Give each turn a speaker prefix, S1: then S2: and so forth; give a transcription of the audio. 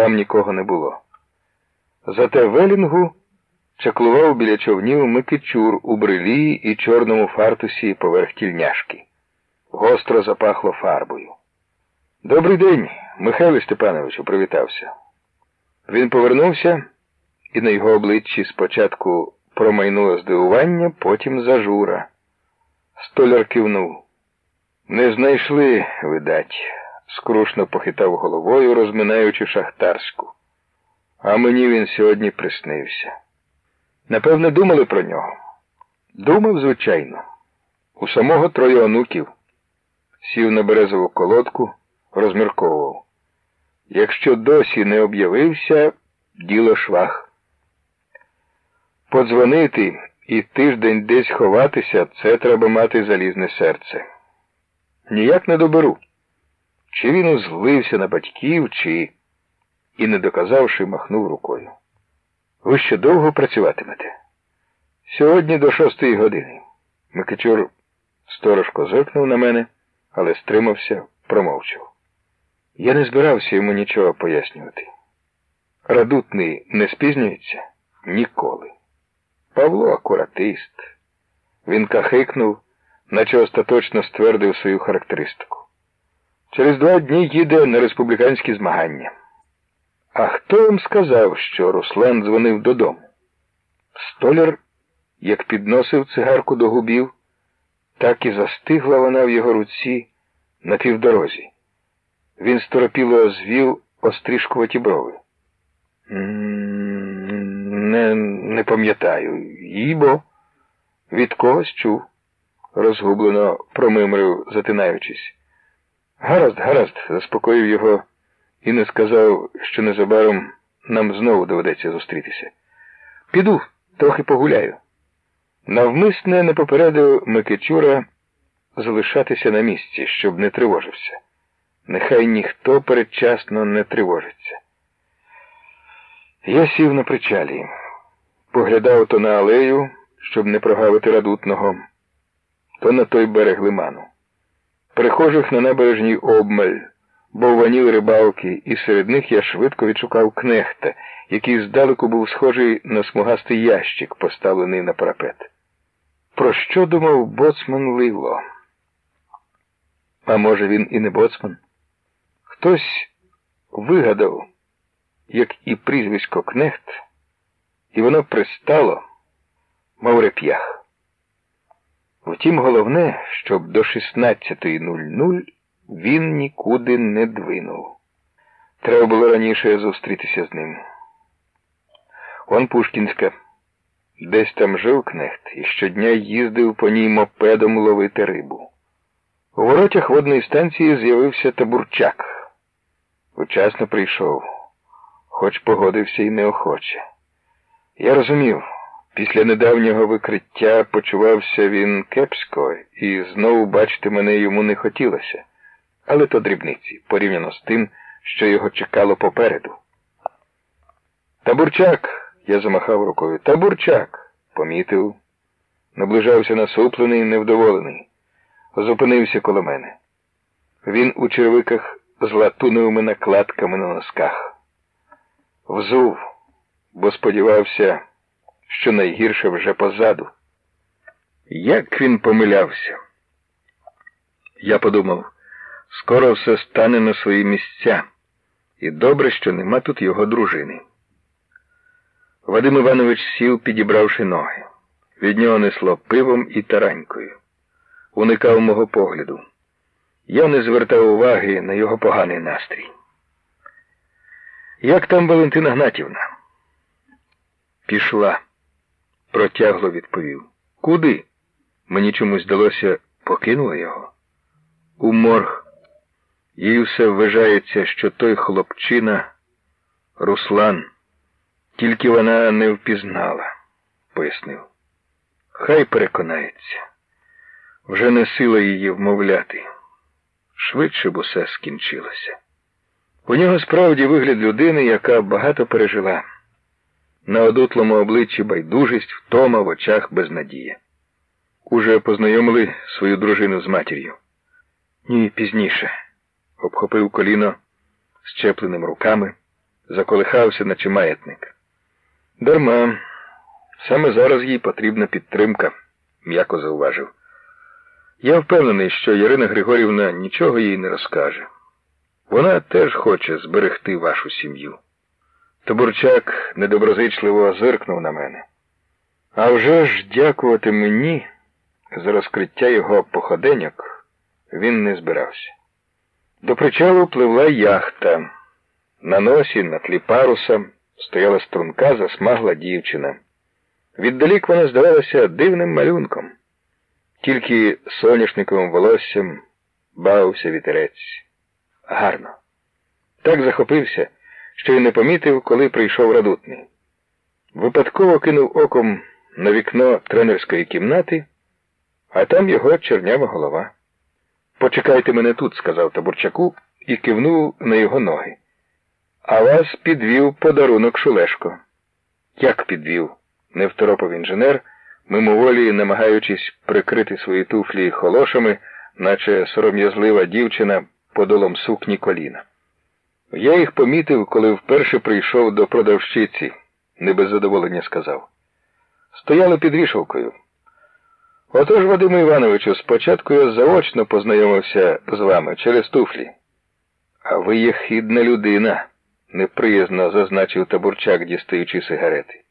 S1: там нікого не було. Зате Велінгу чаклував біля човнів Микичур у брилі і чорному фартусі поверх тільняшки. Гостро запахло фарбою. Добрий день, Михайло Степановичу, привітався. Він повернувся, і на його обличчі спочатку промайнуло здивування, потім зажура. Столяр кивнув. Не знайшли, видать, скрушно похитав головою, розминаючи шахтарську. А мені він сьогодні приснився. Напевне, думали про нього. Думав, звичайно. У самого троє онуків. Сів на березову колодку, розмірковував. Якщо досі не об'явився, діло швах. Подзвонити і тиждень десь ховатися це треба мати залізне серце. Ніяк не доберу. Чи він узлився на батьків, чи і, не доказавши, махнув рукою. Ви ще довго працюватимете? Сьогодні до шостої години. Микичур сторожко зиркнув на мене, але стримався, промовчав. Я не збирався йому нічого пояснювати. Радутний не спізнюється ніколи. Павло акуратист. Він кахикнув, наче остаточно ствердив свою характеристику. Через два дні їде на республіканські змагання. А хто вам сказав, що Руслан дзвонив додому? Столяр, як підносив цигарку до губів, так і застигла вона в його руці на півдорозі. Він сторопіло звів острішкуваті брови. Не не пам'ятаю. Їбо. Від когось чув, розгублено промимрив, затинаючись. Гаразд, гаразд, заспокоїв його і не сказав, що незабаром нам знову доведеться зустрітися. Піду, трохи погуляю. Навмисне не попередив Микичура залишатися на місці, щоб не тривожився. Нехай ніхто передчасно не тривожиться. Я сів на причалі, поглядав то на алею, щоб не прогавити радутного, то на той берег лиману. Прихожих на набережній обмаль, бовваніли рибалки, і серед них я швидко відшукав кнехта, який здалеку був схожий на смугастий ящик, поставлений на парапет. Про що думав боцман Лило? А може, він і не боцман? Хтось вигадав, як і прізвисько Кнехт, і воно пристало, мов реп'ях. Втім, головне, щоб до 16.00 він нікуди не двинув. Треба було раніше зустрітися з ним. Он Пушкінська. Десь там жив кнехт і щодня їздив по ній мопедом ловити рибу. У воротях водної станції з'явився табурчак. Учасно прийшов, хоч погодився і неохоче. Я розумів. Після недавнього викриття почувався він кепсько, і знову бачити мене йому не хотілося, але то дрібниці, порівняно з тим, що його чекало попереду. Табурчак, я замахав рукою. Табурчак, помітив, наближався насуплений, невдоволений, зупинився коло мене. Він у червиках з латуновими накладками на носках. Взув, бо сподівався що найгірше вже позаду. Як він помилявся? Я подумав, скоро все стане на свої місця, і добре, що нема тут його дружини. Вадим Іванович сів, підібравши ноги. Від нього несло пивом і таранькою. Уникав мого погляду. Я не звертав уваги на його поганий настрій. Як там Валентина Гнатівна? Пішла протягло відповів. Куди? Мені чомусь здалося, покинула його. У морг. Їй все вважається, що той хлопчина Руслан, тільки вона не впізнала, пояснив. Хай переконається. Вже не сила її вмовляти. Швидше б усе скінчилося. У нього справді вигляд людини, яка багато пережила. На одутлому обличчі байдужість, втома в очах безнадія. Уже познайомили свою дружину з матір'ю. Ні, пізніше. Обхопив коліно щепленим руками, заколихався, наче маятник. Дарма, саме зараз їй потрібна підтримка, м'яко зауважив. Я впевнений, що Ірина Григорівна нічого їй не розкаже. Вона теж хоче зберегти вашу сім'ю. Табурчак недоброзичливо зиркнув на мене. А вже ж дякувати мені за розкриття його походеньок він не збирався. До причалу пливла яхта. На носі, на тлі паруса, стояла струнка, засмагла дівчина. Віддалік вона здавалася дивним малюнком. Тільки соняшниковим волоссям бавився вітерець. Гарно. Так захопився, що й не помітив, коли прийшов радутний. Випадково кинув оком на вікно тренерської кімнати, а там його чернява голова. Почекайте мене тут, сказав Табурчаку і кивнув на його ноги. А вас підвів подарунок Шулешко. Як підвів? не второпав інженер, мимоволі намагаючись прикрити свої туфлі холошами, наче сором'язлива дівчина подолом сукні коліна. Я їх помітив, коли вперше прийшов до продавщиці, не без задоволення сказав. Стояли під вішалкою. Отож, Вадиму Івановичу, спочатку я заочно познайомився з вами через туфлі. А ви є хідна людина, неприязно зазначив табурчак, дістаючи сигарети.